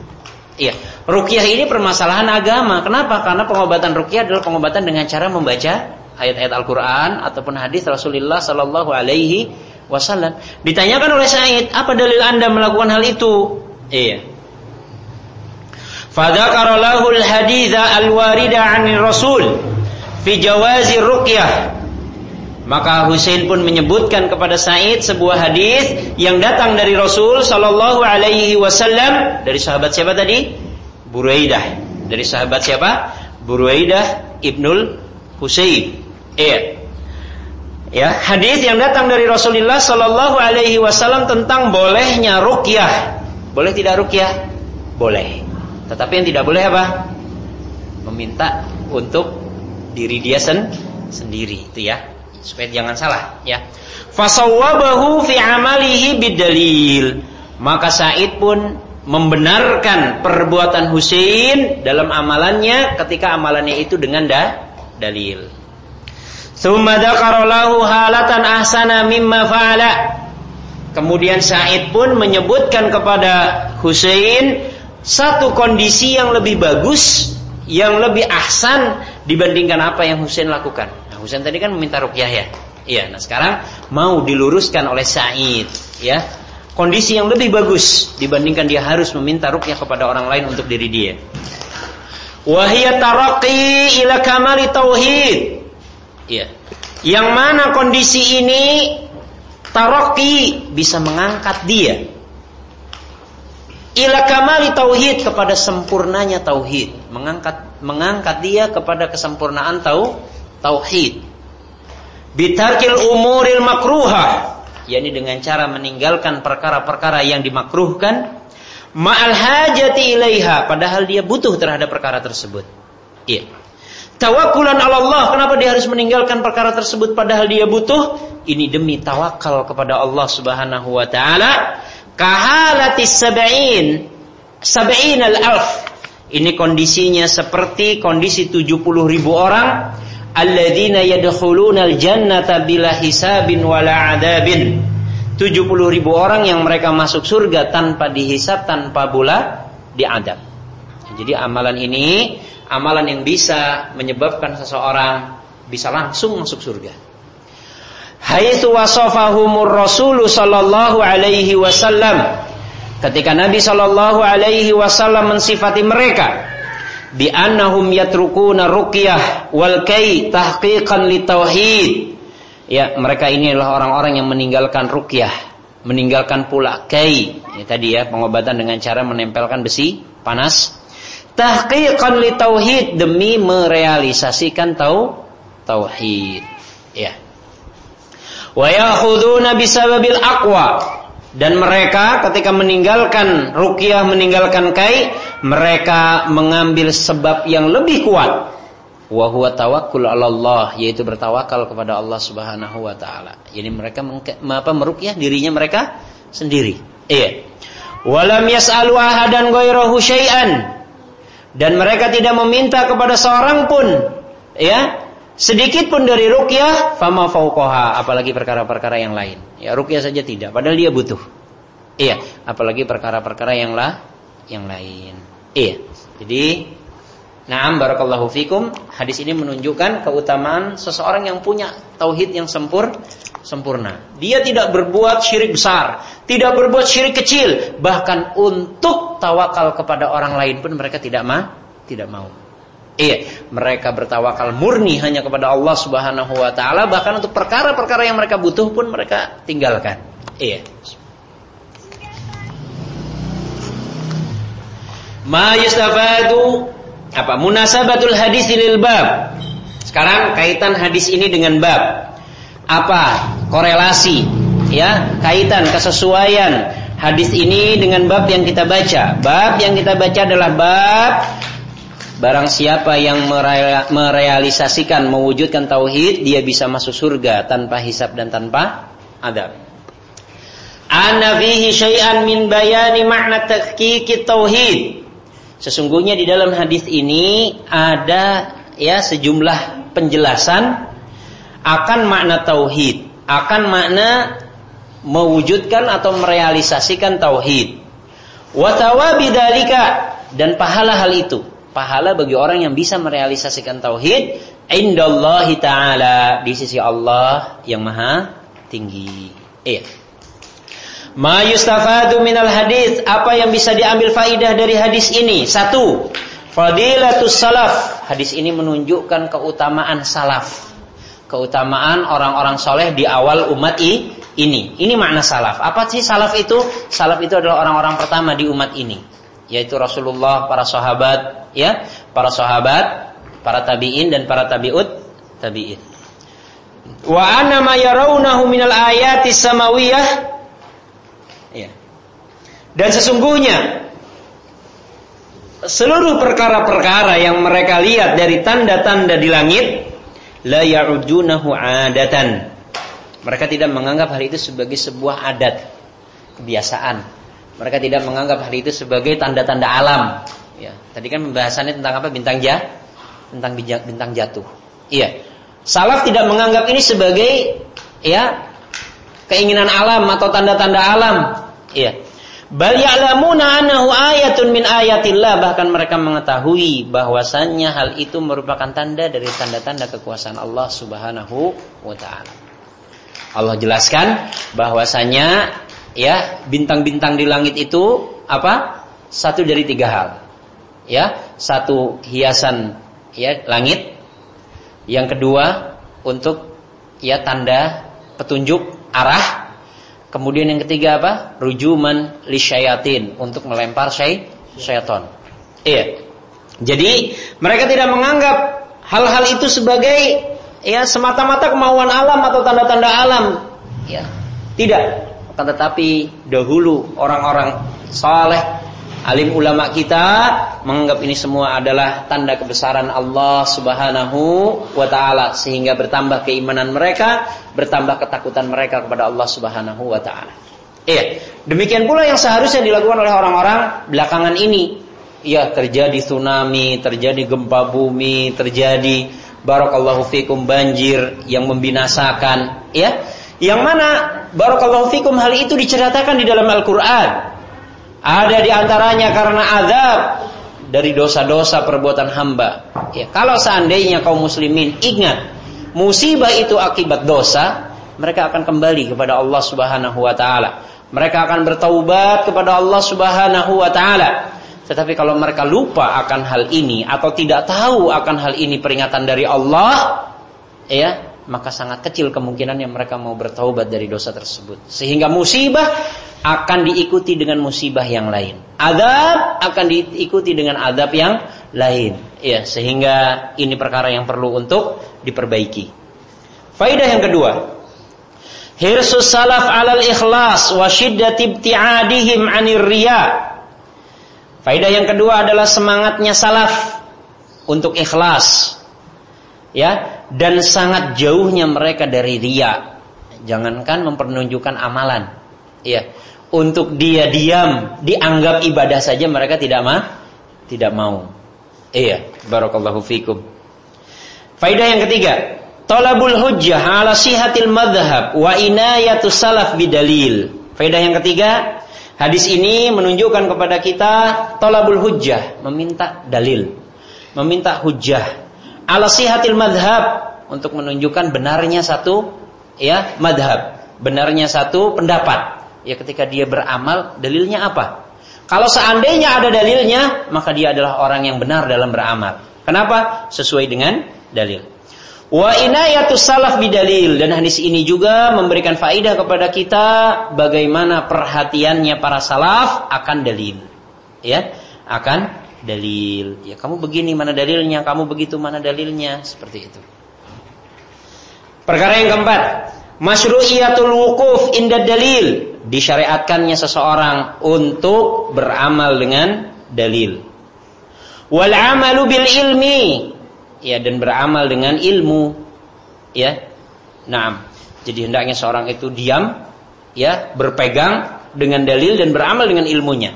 Iya. Rukyah ini permasalahan agama. Kenapa? Karena pengobatan rukyah adalah pengobatan dengan cara membaca ayat-ayat Al-Quran ataupun hadis Rasulullah Sallallahu Alaihi Wasallam. Ditanyakan oleh Said, apa dalil anda melakukan hal itu? Iya. Fadakara lahu al-haditha al-warida 'anil Rasul fi jawazi ruqyah. Maka Husain pun menyebutkan kepada Said sebuah hadis yang datang dari Rasul sallallahu alaihi wasallam dari sahabat siapa tadi? Buraidah. Dari sahabat siapa? Buraidah Ibnul Husain. Iya. Ya, hadis yang datang dari Rasulullah Shallallahu Alaihi Wasallam tentang bolehnya rukyah. Boleh tidak rukyah? Boleh. Tetapi yang tidak boleh apa? Meminta untuk diri dia sen sendiri itu ya. Supaya jangan salah ya. Fasawwabahu fi amalihi bidalil. Maka Said pun membenarkan perbuatan Husain dalam amalannya ketika amalannya itu dengan da dalil. Thumma dzakara halatan ahsana mimma fa'ala. Kemudian Said pun menyebutkan kepada Husain satu kondisi yang lebih bagus, yang lebih ahsan dibandingkan apa yang Husain lakukan. Nah, Husain tadi kan meminta rukyah ya. Iya, nah sekarang mau diluruskan oleh Said, ya. Kondisi yang lebih bagus dibandingkan dia harus meminta rukyah kepada orang lain untuk diri dia. Wahia taraqi ila kamali tauhid Iya. Yang mana kondisi ini taroki bisa mengangkat dia ila kamali tauhid kepada sempurnanya tauhid, mengangkat mengangkat dia kepada kesempurnaan tau tauhid. Bitarkil umuril makruha, yakni dengan cara meninggalkan perkara-perkara yang dimakruhkan ma'al hajati ilaiha padahal dia butuh terhadap perkara tersebut. Iya. Tawakulan Allah. Kenapa dia harus meninggalkan perkara tersebut padahal dia butuh? Ini demi tawakal kepada Allah Subhanahu wa taala. Kahalati sab'in sab'in al-alf. Ini kondisinya seperti kondisi 70 ribu orang alladzina yadkhuluna al-jannata bila hisabin wala adabin. 70 ribu orang yang mereka masuk surga tanpa dihisab, tanpa pula diadab. Jadi amalan ini amalan yang bisa menyebabkan seseorang bisa langsung masuk surga. Haitsu wasafahumur Rasul sallallahu alaihi wasallam ketika Nabi sallallahu alaihi wasallam mensifati mereka bi annahum yatrukuna ruqyah wal kai tahqiqan li tauhid. Ya, mereka ini adalah orang-orang yang meninggalkan ruqyah, meninggalkan pula kai. Ya, tadi ya, pengobatan dengan cara menempelkan besi panas tahqiqan li tauhid demi merealisasikan tau tauhid ya wa yakhuduna bisababil aqwa dan mereka ketika meninggalkan ruqyah meninggalkan kai mereka mengambil sebab yang lebih kuat wa huwa tawakkul 'ala Allah yaitu bertawakal kepada Allah Subhanahu wa taala. Jadi mereka apa meruqyah dirinya mereka sendiri. Iya. Walam yas'alu ahadan ghairahu syai'an. Dan mereka tidak meminta kepada seorang pun ya sedikit pun dari ruqyah fama fauqaha apalagi perkara-perkara yang lain. Ya ruqyah saja tidak padahal dia butuh. Iya, apalagi perkara-perkara yang lah yang lain. Iya. Jadi Naam barakallahu fikum. Hadis ini menunjukkan keutamaan seseorang yang punya tauhid yang sempur sempurna. Dia tidak berbuat syirik besar, tidak berbuat syirik kecil, bahkan untuk tawakal kepada orang lain pun mereka tidak ma tidak mau. Iya, mereka bertawakal murni hanya kepada Allah Subhanahu wa taala, bahkan untuk perkara-perkara yang mereka butuh pun mereka tinggalkan. Iya. Ma yustafadu apa munasabatul hadis lil bab. Sekarang kaitan hadis ini dengan bab. Apa korelasi ya, kaitan kesesuaian hadis ini dengan bab yang kita baca. Bab yang kita baca adalah bab barang siapa yang merealisasikan mewujudkan tauhid dia bisa masuk surga tanpa hisab dan tanpa adab. Ana fihi syai'an min bayani makna tahqiqit tauhid. Sesungguhnya di dalam hadis ini ada ya sejumlah penjelasan akan makna tauhid, akan makna mewujudkan atau merealisasikan tauhid. Wa bidzalika dan pahala hal itu. Pahala bagi orang yang bisa merealisasikan tauhid indallahi taala di sisi Allah yang maha tinggi. Iya. Ma yustafadu minal hadis, apa yang bisa diambil faidah dari hadis ini? Satu, fadilatus salaf. Hadis ini menunjukkan keutamaan salaf. Keutamaan orang-orang soleh di awal umat ini. Ini makna salaf. Apa sih salaf itu? Salaf itu adalah orang-orang pertama di umat ini, yaitu Rasulullah, para sahabat, ya, para sahabat, para tabiin dan para tabiut tabiin. Wa anna ma yarawnahu minal ayati samawiyah dan sesungguhnya seluruh perkara-perkara yang mereka lihat dari tanda-tanda di langit la ya'udunahu adatan. Mereka tidak menganggap hal itu sebagai sebuah adat, kebiasaan. Mereka tidak menganggap hal itu sebagai tanda-tanda alam. Ya, tadi kan pembahasannya tentang apa? Bintang jah, tentang bintang jatuh. Iya. Salaf tidak menganggap ini sebagai ya keinginan alam atau tanda-tanda alam. Iya. Bal ya'lamuna annahu ayatun min ayatillah bahkan mereka mengetahui bahwasannya hal itu merupakan tanda dari tanda-tanda kekuasaan Allah Subhanahu wa taala. Allah jelaskan bahwasanya ya bintang-bintang di langit itu apa? Satu dari tiga hal. Ya, satu hiasan ya langit. Yang kedua untuk ya tanda petunjuk arah Kemudian yang ketiga apa? Rujuman lisyayatin untuk melempar syai syaitan. Iya. Jadi mereka tidak menganggap hal-hal itu sebagai ya semata-mata kemauan alam atau tanda-tanda alam. Ya. Tidak. Akan tetapi dahulu orang-orang saleh Alim ulama kita menganggap ini semua adalah tanda kebesaran Allah Subhanahu wa taala sehingga bertambah keimanan mereka, bertambah ketakutan mereka kepada Allah Subhanahu wa taala. Iya, demikian pula yang seharusnya dilakukan oleh orang-orang belakangan ini. Ya, terjadi tsunami, terjadi gempa bumi, terjadi barakallahu fikum banjir yang membinasakan, ya. Yang mana barakallahu fikum hal itu diceritakan di dalam Al-Qur'an. Ada di antaranya karena azab dari dosa-dosa perbuatan hamba. Ya, kalau seandainya kaum muslimin ingat musibah itu akibat dosa, mereka akan kembali kepada Allah Subhanahu wa taala. Mereka akan bertaubat kepada Allah Subhanahu wa taala. Tetapi kalau mereka lupa akan hal ini atau tidak tahu akan hal ini peringatan dari Allah, ya, maka sangat kecil kemungkinan yang mereka mau bertaubat dari dosa tersebut. Sehingga musibah akan diikuti dengan musibah yang lain. Adab akan diikuti dengan adab yang lain. Ya, sehingga ini perkara yang perlu untuk diperbaiki. Faidah yang kedua. Hirsus salaf alal ikhlas wa shiddati ibti'adihim 'anir riya. Faidah yang kedua adalah semangatnya salaf untuk ikhlas ya dan sangat jauhnya mereka dari ria jangankan mempertunjukkan amalan ya untuk dia diam dianggap ibadah saja mereka tidak mah tidak mau. Iya barakallahu fikum. Faidah yang ketiga talabul hujjah ala sihatil madhab wa inayatu salaf bidalil. Faidah yang ketiga hadis ini menunjukkan kepada kita talabul hujjah meminta dalil meminta hujjah. Ala sihatil madhab untuk menunjukkan benarnya satu ya madhab benarnya satu pendapat ya ketika dia beramal dalilnya apa? Kalau seandainya ada dalilnya maka dia adalah orang yang benar dalam beramal. Kenapa? Sesuai dengan dalil. Wa inayatu salaf bidalil. Dan hadis ini juga memberikan faidah kepada kita bagaimana perhatiannya para salaf akan dalil. Ya akan dalil. Ya kamu begini mana dalilnya, kamu begitu mana dalilnya, seperti itu. Perkara yang keempat, masyru'iyatul wukuf inda dalil. Disyariatkannya seseorang untuk beramal dengan dalil. Wal amalu bil ilmi. Ya dan beramal dengan ilmu. Ya. Nah, jadi hendaknya seorang itu diam ya, berpegang dengan dalil dan beramal dengan ilmunya.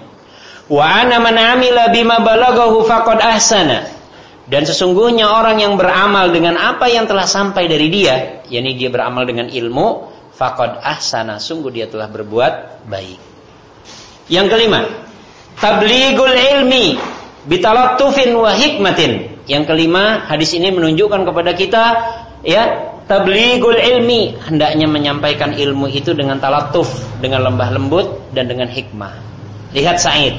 Wa ana man amila bima balagahu faqad ahsana. Dan sesungguhnya orang yang beramal dengan apa yang telah sampai dari dia, yakni dia beramal dengan ilmu, faqad ahsana, sungguh dia telah berbuat baik. Yang kelima, tablighul ilmi bitalattufin wa hikmatin. Yang kelima, hadis ini menunjukkan kepada kita ya, tablighul ilmi, hendaknya menyampaikan ilmu itu dengan talattuf, dengan lembah lembut dan dengan hikmah. Lihat Said,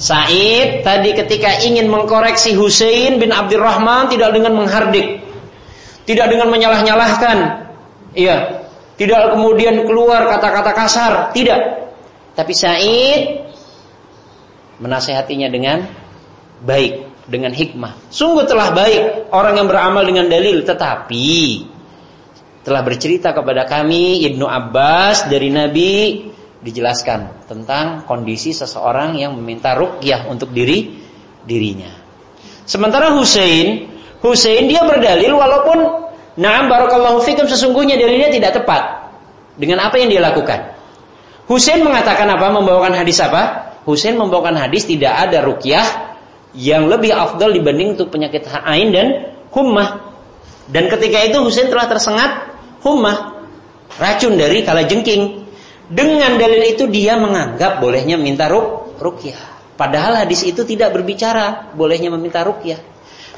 Said tadi ketika ingin mengkoreksi Husain bin Abdurrahman tidak dengan menghardik, tidak dengan menyalah-nyalahkan, iya, tidak kemudian keluar kata-kata kasar, tidak. Tapi Said menasehatinya dengan baik, dengan hikmah. Sungguh telah baik orang yang beramal dengan dalil, tetapi telah bercerita kepada kami Ibnu Abbas dari Nabi dijelaskan tentang kondisi seseorang yang meminta rukyah untuk diri dirinya. Sementara Hussein, Hussein dia berdalil walaupun na'am barakallahu fikum sesungguhnya dalilnya tidak tepat dengan apa yang dia lakukan. Hussein mengatakan apa? Membawakan hadis apa? Hussein membawakan hadis tidak ada rukyah yang lebih afdal dibanding untuk penyakit ain dan hummah. Dan ketika itu Hussein telah tersengat hummah, racun dari kala jengking. Dengan dalil itu dia menganggap bolehnya minta ruk, rukyah. Padahal hadis itu tidak berbicara bolehnya meminta rukyah.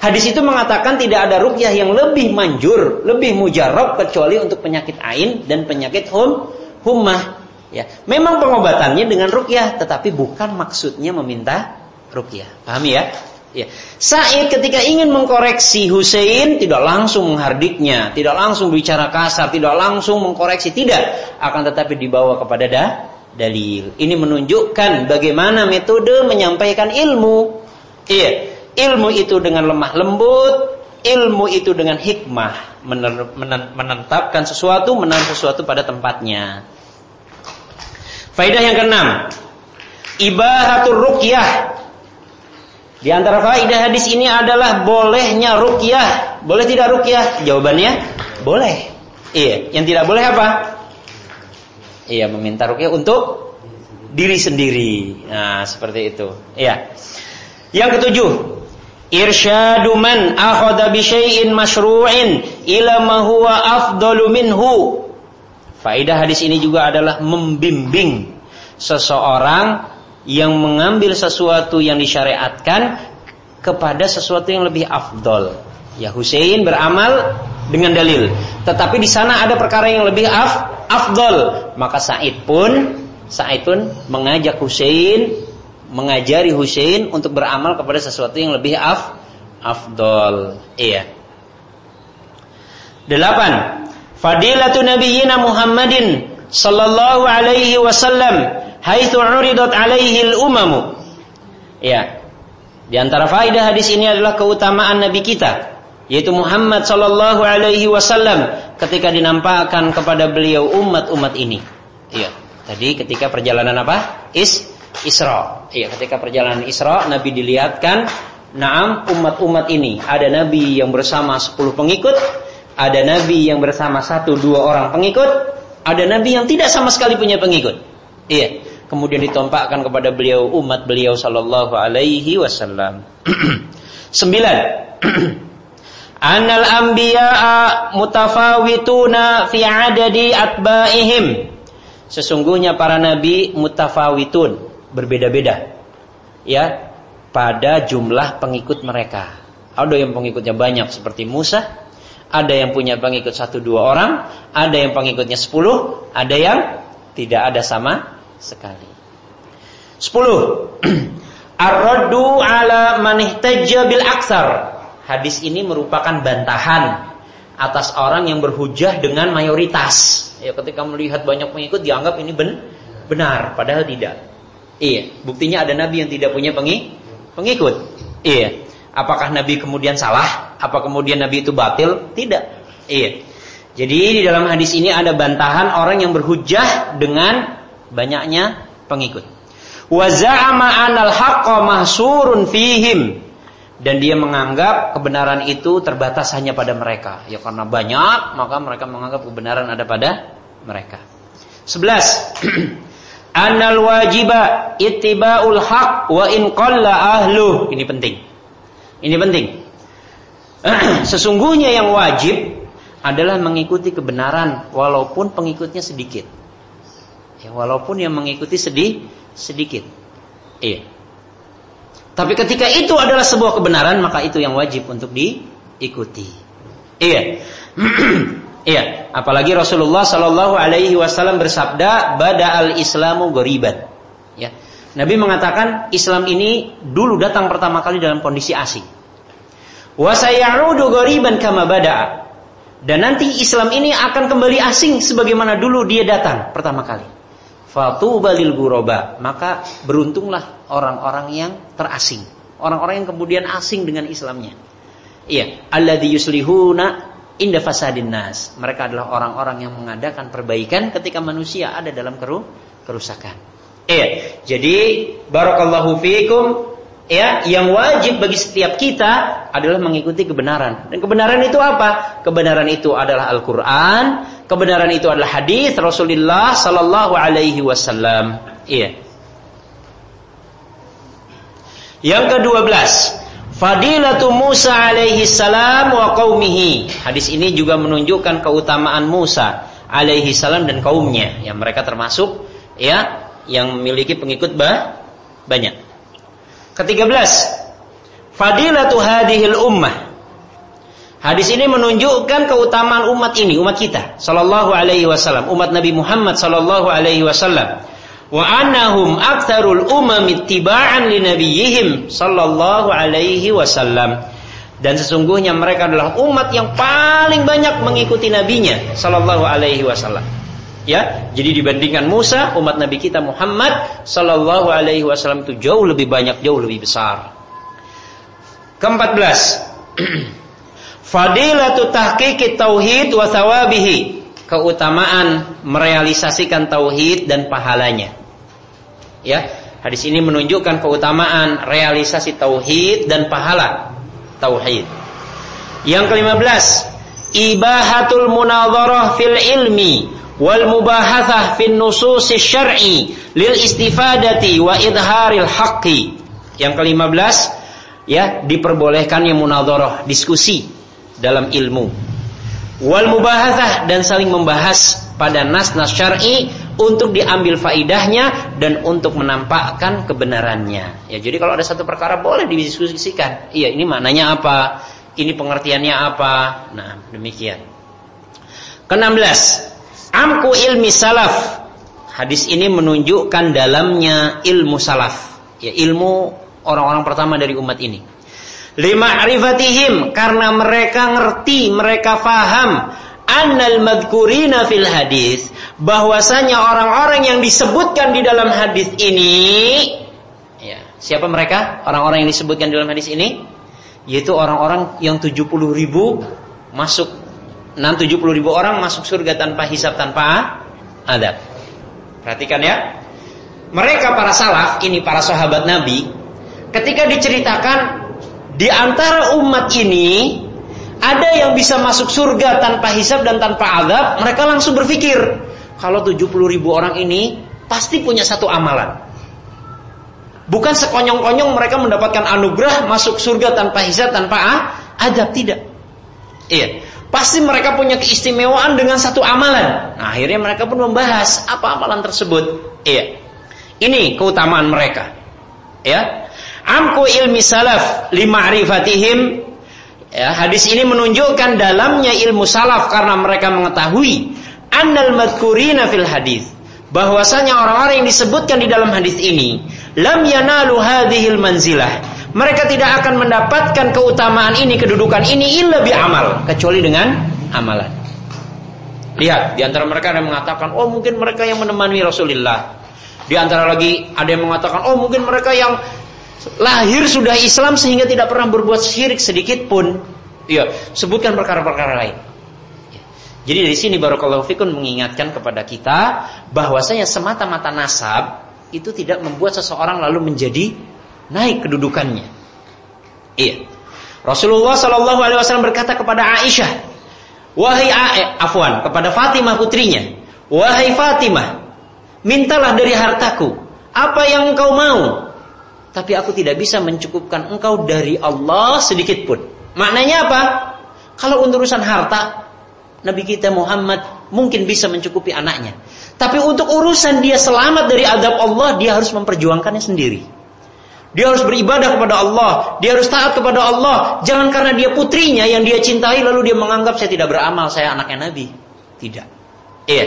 Hadis itu mengatakan tidak ada rukyah yang lebih manjur, lebih mujarab kecuali untuk penyakit ain dan penyakit hum, hummah. Ya, memang pengobatannya dengan rukyah, tetapi bukan maksudnya meminta rukyah. Paham ya? Ya. Said ketika ingin mengkoreksi Hussein tidak langsung menghardiknya, tidak langsung bicara kasar, tidak langsung mengkoreksi, tidak, akan tetapi dibawa kepada dah, dalil. Ini menunjukkan bagaimana metode menyampaikan ilmu. Iya, ilmu itu dengan lemah lembut, ilmu itu dengan hikmah, menetapkan sesuatu, menaruh sesuatu pada tempatnya. Faidah yang keenam, ibahatul ruqyah di antara faidah hadis ini adalah bolehnya rukyah. Boleh tidak rukyah? Jawabannya boleh. Iya, yang tidak boleh apa? Iya, meminta rukyah untuk diri sendiri. Nah, seperti itu. Iya. Yang ketujuh, irsyadu man akhadha bi syai'in masyru'in ila ma huwa afdalu minhu. Faidah hadis ini juga adalah membimbing seseorang yang mengambil sesuatu yang disyariatkan kepada sesuatu yang lebih afdol. Ya Hussein beramal dengan dalil, tetapi di sana ada perkara yang lebih af, afdol. Maka Said pun Said pun mengajak Hussein, mengajari Hussein untuk beramal kepada sesuatu yang lebih af, afdol. Iya. Delapan. Fadilatu Nabiyyina Muhammadin sallallahu alaihi wasallam haitsu uridat alaihi al-umamu. Ya. Di antara faedah hadis ini adalah keutamaan nabi kita yaitu Muhammad sallallahu alaihi wasallam ketika dinampakkan kepada beliau umat-umat ini. Iya. Tadi ketika perjalanan apa? Is Isra. Iya, ketika perjalanan Isra Nabi dilihatkan Naam umat-umat ini ada nabi yang bersama 10 pengikut, ada nabi yang bersama satu dua orang pengikut, ada nabi yang tidak sama sekali punya pengikut. Iya. Kemudian ditompakkan kepada beliau umat beliau sallallahu alaihi wasallam. Sembilan. Anal anbiya'a mutafawituna fi adadi atba'ihim. Sesungguhnya para nabi mutafawitun, berbeda-beda. Ya, pada jumlah pengikut mereka. Ada yang pengikutnya banyak seperti Musa, ada yang punya pengikut satu dua orang, ada yang pengikutnya sepuluh, ada yang tidak ada sama sekali. Sepuluh. Ar-raddu ala man bil aksar. Hadis ini merupakan bantahan atas orang yang berhujah dengan mayoritas. Ya, ketika melihat banyak pengikut dianggap ini ben benar, padahal tidak. Iya, buktinya ada nabi yang tidak punya pengikut pengikut. Iya. Apakah Nabi kemudian salah? Apa kemudian Nabi itu batil? Tidak. Iya. Jadi di dalam hadis ini ada bantahan orang yang berhujah dengan banyaknya pengikut. Wa za'ama anal haqqa mahsurun fihim dan dia menganggap kebenaran itu terbatas hanya pada mereka. Ya karena banyak, maka mereka menganggap kebenaran ada pada mereka. 11. Anal wajiba ittiba'ul haq wa in qalla ahlu. Ini penting. Ini penting. Sesungguhnya yang wajib adalah mengikuti kebenaran walaupun pengikutnya sedikit. Ya, walaupun yang mengikuti sedih sedikit. Iya. Tapi ketika itu adalah sebuah kebenaran, maka itu yang wajib untuk diikuti. Iya. Iya, apalagi Rasulullah Shallallahu Alaihi Wasallam bersabda, "Bada al Islamu goriban." Ya, Nabi mengatakan Islam ini dulu datang pertama kali dalam kondisi asing. Wasayarudu goriban kama bada. Dan nanti Islam ini akan kembali asing sebagaimana dulu dia datang pertama kali. Fatu balil guroba. Maka beruntunglah orang-orang yang terasing. Orang-orang yang kemudian asing dengan Islamnya. Iya, alladzi yuslihuna inda fasadin nas. Mereka adalah orang-orang yang mengadakan perbaikan ketika manusia ada dalam keru kerusakan. Iya. Jadi barakallahu fiikum ya yang wajib bagi setiap kita adalah mengikuti kebenaran. Dan kebenaran itu apa? Kebenaran itu adalah Al-Qur'an, kebenaran itu adalah hadis Rasulullah sallallahu alaihi wasallam. Iya. Yang kedua belas, Fadilatu Musa alaihi salam wa qaumihi. Hadis ini juga menunjukkan keutamaan Musa alaihi salam dan kaumnya yang mereka termasuk ya yang memiliki pengikut bah, banyak. Ketiga belas, Fadilatu hadhil ummah. Hadis ini menunjukkan keutamaan umat ini, umat kita sallallahu alaihi wasallam, umat Nabi Muhammad sallallahu alaihi wasallam wa annahum aktsarul umam ittiba'an li nabiyihim sallallahu alaihi wasallam. Dan sesungguhnya mereka adalah umat yang paling banyak mengikuti nabinya sallallahu alaihi wasallam. Ya jadi dibandingkan Musa umat nabi kita Muhammad sallallahu alaihi wasallam itu jauh lebih banyak jauh lebih besar. Ke-14 Fadilatu tahqiqit tauhid wa thawabihi. Keutamaan merealisasikan tauhid dan pahalanya Ya, hadis ini menunjukkan keutamaan realisasi tauhid dan pahala tauhid. Yang kelima belas, ibahatul munadharah fil ilmi wal mubahathah fin nusus syar'i lil istifadati wa idharil haqqi. Yang kelima belas, ya diperbolehkannya munadharah, diskusi dalam ilmu. Wal mubahathah dan saling membahas pada nas-nas syar'i untuk diambil faidahnya dan untuk menampakkan kebenarannya. Ya, jadi kalau ada satu perkara boleh didiskusikan. Iya, ini maknanya apa? Ini pengertiannya apa? Nah, demikian. Ke-16. Amku ilmi salaf. Hadis ini menunjukkan dalamnya ilmu salaf. Ya, ilmu orang-orang pertama dari umat ini. Lima arifatihim karena mereka ngerti, mereka faham annal madkurina fil hadis bahwasanya orang-orang yang disebutkan di dalam hadis ini ya, siapa mereka? Orang-orang yang disebutkan di dalam hadis ini yaitu orang-orang yang 70 ribu masuk 670 ribu orang masuk surga tanpa hisab tanpa adab. Perhatikan ya. Mereka para salaf, ini para sahabat Nabi, ketika diceritakan Di antara umat ini ada yang bisa masuk surga tanpa hisab dan tanpa adab, mereka langsung berpikir, kalau 70 ribu orang ini pasti punya satu amalan. Bukan sekonyong-konyong mereka mendapatkan anugerah masuk surga tanpa hisab, tanpa adab, tidak. Iya. Pasti mereka punya keistimewaan dengan satu amalan. Nah, akhirnya mereka pun membahas apa amalan tersebut. Iya. Ini keutamaan mereka. Ya. Amku ilmi salaf lima'rifatihim Ya, hadis ini menunjukkan dalamnya ilmu salaf karena mereka mengetahui annal madkurina fil hadis. Bahwasanya orang-orang yang disebutkan di dalam hadis ini lam yanalu hadhil manzilah. Mereka tidak akan mendapatkan keutamaan ini kedudukan ini illa bi amal kecuali dengan amalan. Lihat di antara mereka ada yang mengatakan oh mungkin mereka yang menemani Rasulullah. Di antara lagi ada yang mengatakan oh mungkin mereka yang lahir sudah Islam sehingga tidak pernah berbuat syirik sedikit pun. Ya, sebutkan perkara-perkara lain. Ya. Jadi dari sini Barakallahu Fikun mengingatkan kepada kita bahwasanya semata-mata nasab itu tidak membuat seseorang lalu menjadi naik kedudukannya. Iya. Rasulullah Shallallahu Alaihi Wasallam berkata kepada Aisyah, wahai eh, Afwan kepada Fatimah putrinya, wahai Fatimah, mintalah dari hartaku apa yang engkau mau tapi aku tidak bisa mencukupkan engkau dari Allah sedikit pun. Maknanya apa? Kalau untuk urusan harta, Nabi kita Muhammad mungkin bisa mencukupi anaknya. Tapi untuk urusan dia selamat dari adab Allah, dia harus memperjuangkannya sendiri. Dia harus beribadah kepada Allah, dia harus taat kepada Allah. Jangan karena dia putrinya yang dia cintai lalu dia menganggap saya tidak beramal, saya anaknya Nabi. Tidak. Iya.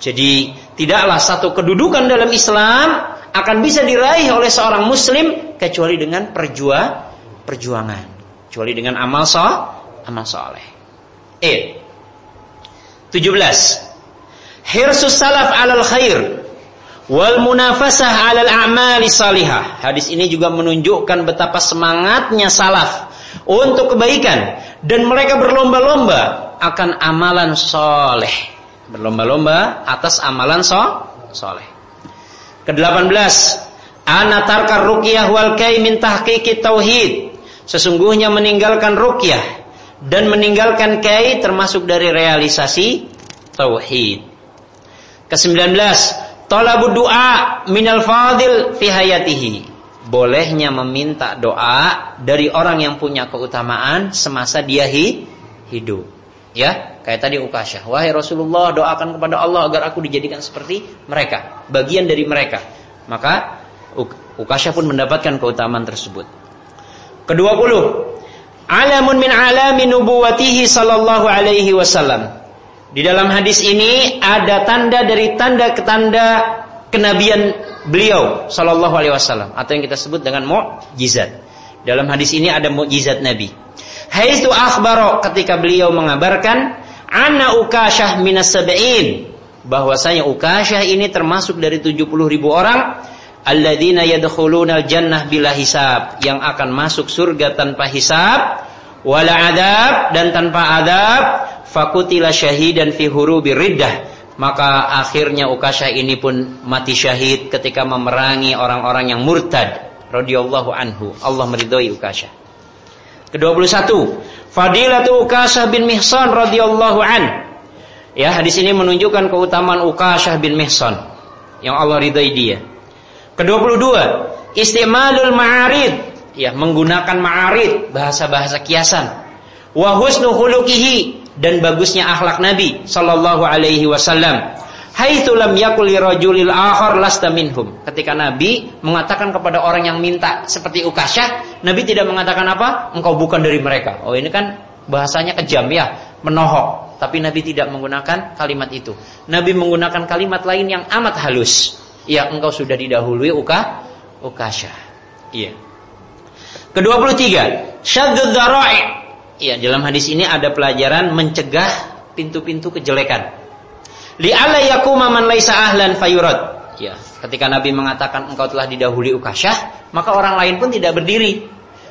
Jadi tidaklah satu kedudukan dalam Islam akan bisa diraih oleh seorang muslim kecuali dengan perjuang perjuangan, kecuali dengan amal sah, amal saleh. E. 17. Hirsus salaf 'alal khair wal munafasah 'alal a'mali salihah. Hadis ini juga menunjukkan betapa semangatnya salaf untuk kebaikan dan mereka berlomba-lomba akan amalan soleh. Berlomba-lomba atas amalan so soleh. Ke-18 Ana tarkar ruqyah wal kai min tahqiqi tauhid. Sesungguhnya meninggalkan ruqyah dan meninggalkan kai termasuk dari realisasi tauhid. Ke-19 Talabu doa minal fadil fi hayatihi. Bolehnya meminta doa dari orang yang punya keutamaan semasa dia hidup. Ya, kayak tadi Ukasyah. Wahai Rasulullah, doakan kepada Allah agar aku dijadikan seperti mereka, bagian dari mereka. Maka Ukasyah pun mendapatkan keutamaan tersebut. Kedua puluh, alamun min alami nubuwatihi sallallahu alaihi wasallam. Di dalam hadis ini ada tanda dari tanda ke tanda kenabian beliau sallallahu alaihi wasallam atau yang kita sebut dengan mukjizat. Dalam hadis ini ada mukjizat Nabi. Haitsu akhbaro ketika beliau mengabarkan ana Ukasyah minas sab'in bahwasanya Ukasyah ini termasuk dari 70 ribu orang alladzina yadkhuluna jannah bila hisab yang akan masuk surga tanpa hisab wala adab dan tanpa adab fakutila syahidan fi hurubi riddah. Maka akhirnya Ukasyah ini pun mati syahid ketika memerangi orang-orang yang murtad radhiyallahu anhu. Allah meridhoi Ukasyah ke-21 Fadilatu Ukasah bin Mihsan radhiyallahu an. Ya, hadis ini menunjukkan keutamaan Ukasah bin Mihsan yang Allah ridai dia. Ke-22, istimalul ma'arid, ya, menggunakan ma'arid, bahasa-bahasa kiasan. Wa husnu khuluqihi dan bagusnya akhlak Nabi sallallahu alaihi wasallam haitsu lam yakul rajulil akhar lasta minhum. Ketika Nabi mengatakan kepada orang yang minta seperti Ukasyah, Nabi tidak mengatakan apa? Engkau bukan dari mereka. Oh, ini kan bahasanya kejam ya, menohok. Tapi Nabi tidak menggunakan kalimat itu. Nabi menggunakan kalimat lain yang amat halus. Ya, engkau sudah didahului Uka Ukasyah. Iya. Kedua puluh tiga, syaddud darai. Iya, dalam hadis ini ada pelajaran mencegah pintu-pintu kejelekan. Li'alla yakuma man laisa ahlan fayurad. Ya, ketika Nabi mengatakan engkau telah didahului Ukasyah, maka orang lain pun tidak berdiri.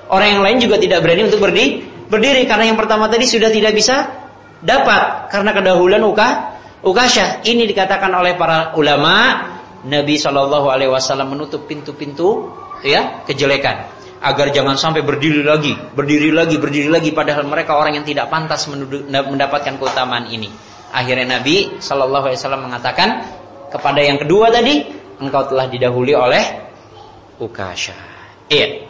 Orang yang lain juga tidak berani untuk berdiri, berdiri karena yang pertama tadi sudah tidak bisa dapat karena kedahuluan Uka Ukasyah. Ini dikatakan oleh para ulama Nabi Shallallahu alaihi wasallam menutup pintu-pintu ya kejelekan. agar jangan sampai berdiri lagi, berdiri lagi, berdiri lagi padahal mereka orang yang tidak pantas mendapatkan keutamaan ini. Akhirnya Nabi Shallallahu alaihi wasallam mengatakan kepada yang kedua tadi, engkau telah didahului oleh Ukasha. Iya.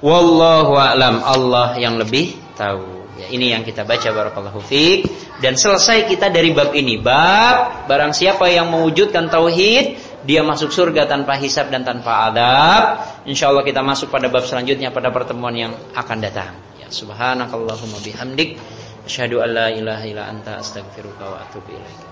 Wallahu a'lam. Allah yang lebih tahu. Ya, ini yang kita baca barakallahu fiik dan selesai kita dari bab ini. Bab barang siapa yang mewujudkan tauhid, dia masuk surga tanpa hisab dan tanpa adab. Insyaallah kita masuk pada bab selanjutnya pada pertemuan yang akan datang. Ya, subhanakallahumma bihamdik asyhadu an la ilaha illa anta astaghfiruka wa atubu ilaik.